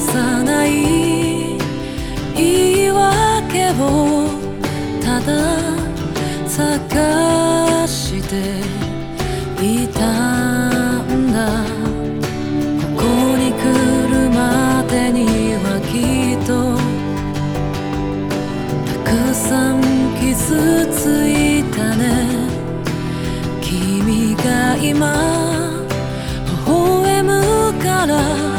さない言い訳をただ探していたんだ。ここに来るまでにはきっとたくさん傷ついたね。君が今微笑むから